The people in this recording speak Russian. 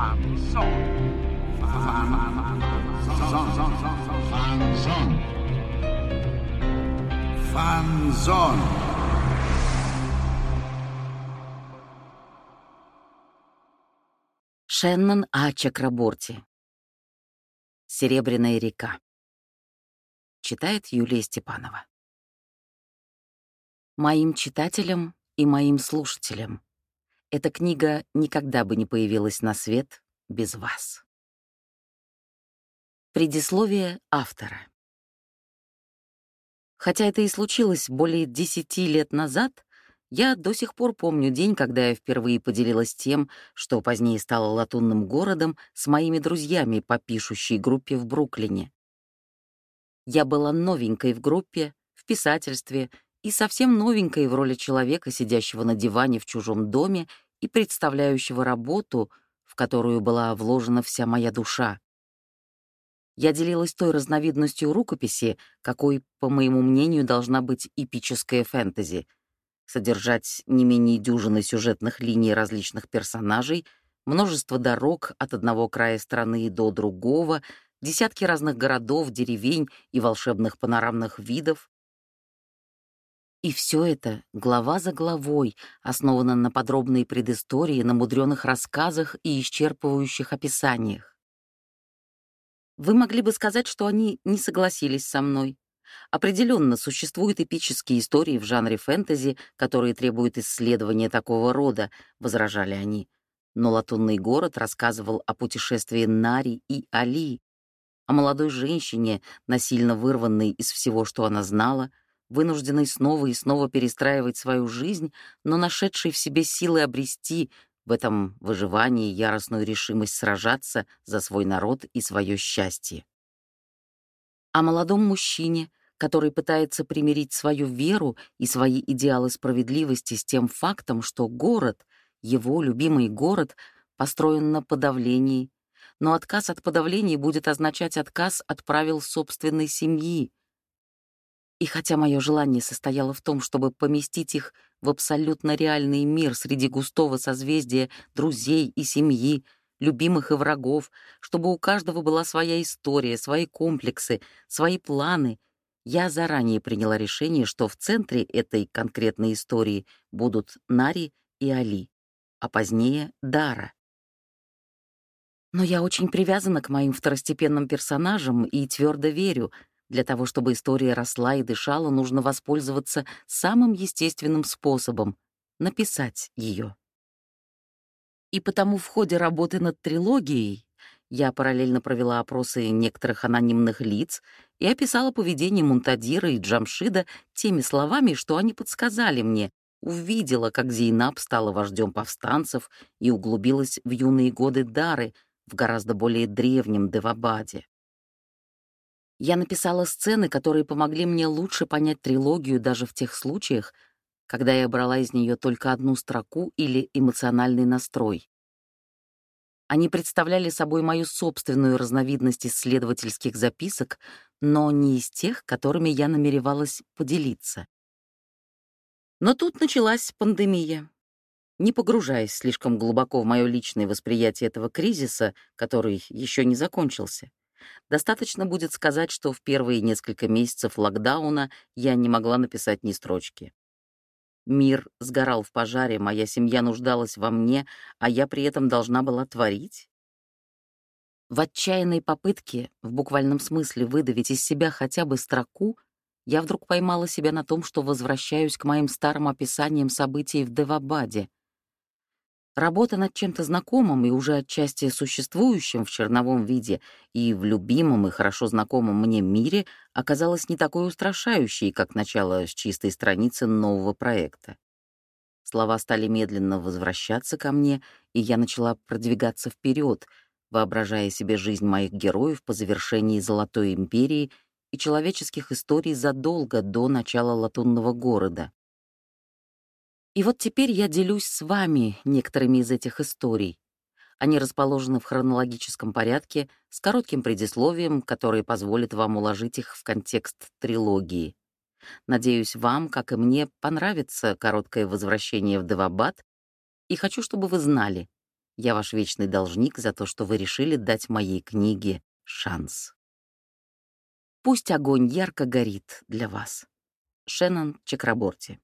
Фанзон. Фанзон. Фанзон. Шеннон А. Чакраборти. «Серебряная река». Читает Юлия Степанова. Моим читателям и моим слушателям эта книга никогда бы не появилась на свет без вас. Предисловие автора. Хотя это и случилось более десяти лет назад, я до сих пор помню день, когда я впервые поделилась тем, что позднее стало латунным городом, с моими друзьями по пишущей группе в Бруклине. Я была новенькой в группе, в писательстве и совсем новенькой в роли человека, сидящего на диване в чужом доме и представляющего работу, в которую была вложена вся моя душа. Я делилась той разновидностью рукописи, какой, по моему мнению, должна быть эпическая фэнтези — содержать не менее дюжины сюжетных линий различных персонажей, множество дорог от одного края страны до другого, десятки разных городов, деревень и волшебных панорамных видов. И все это, глава за главой, основано на подробной предыстории, на мудреных рассказах и исчерпывающих описаниях. Вы могли бы сказать, что они не согласились со мной, Определенно существуют эпические истории в жанре фэнтези, которые требуют исследования такого рода, возражали они. Но «Латунный город» рассказывал о путешествии Нари и Али, о молодой женщине, насильно вырванной из всего, что она знала, вынужденной снова и снова перестраивать свою жизнь, но нашедшей в себе силы обрести в этом выживании яростную решимость сражаться за свой народ и свое счастье. О молодом мужчине, который пытается примирить свою веру и свои идеалы справедливости с тем фактом, что город, его любимый город, построен на подавлении, но отказ от подавлений будет означать отказ от правил собственной семьи. И хотя мое желание состояло в том, чтобы поместить их в абсолютно реальный мир среди густого созвездия друзей и семьи, любимых и врагов, чтобы у каждого была своя история, свои комплексы, свои планы — я заранее приняла решение, что в центре этой конкретной истории будут Нари и Али, а позднее — Дара. Но я очень привязана к моим второстепенным персонажам и твердо верю, для того, чтобы история росла и дышала, нужно воспользоваться самым естественным способом — написать ее. И потому в ходе работы над трилогией я параллельно провела опросы некоторых анонимных лиц и описала поведение Мунтадира и Джамшида теми словами, что они подсказали мне, увидела, как Зейнаб стала вождем повстанцев и углубилась в юные годы Дары в гораздо более древнем Девабаде. Я написала сцены, которые помогли мне лучше понять трилогию даже в тех случаях, когда я брала из нее только одну строку или эмоциональный настрой. Они представляли собой мою собственную разновидность исследовательских записок, но не из тех, которыми я намеревалась поделиться. Но тут началась пандемия. Не погружаясь слишком глубоко в мое личное восприятие этого кризиса, который еще не закончился, достаточно будет сказать, что в первые несколько месяцев локдауна я не могла написать ни строчки. Мир сгорал в пожаре, моя семья нуждалась во мне, а я при этом должна была творить? В отчаянной попытке, в буквальном смысле, выдавить из себя хотя бы строку, я вдруг поймала себя на том, что возвращаюсь к моим старым описаниям событий в Девабаде — Работа над чем-то знакомым и уже отчасти существующим в черновом виде и в любимом и хорошо знакомом мне мире оказалась не такой устрашающей, как начало с чистой страницы нового проекта. Слова стали медленно возвращаться ко мне, и я начала продвигаться вперед, воображая себе жизнь моих героев по завершении Золотой империи и человеческих историй задолго до начала Латунного города. И вот теперь я делюсь с вами некоторыми из этих историй. Они расположены в хронологическом порядке с коротким предисловием, которое позволит вам уложить их в контекст трилогии. Надеюсь, вам, как и мне, понравится короткое возвращение в Девабад, и хочу, чтобы вы знали, Я ваш вечный должник за то, что вы решили дать моей книге шанс. Пусть огонь ярко горит для вас. Шеннон Чакраборти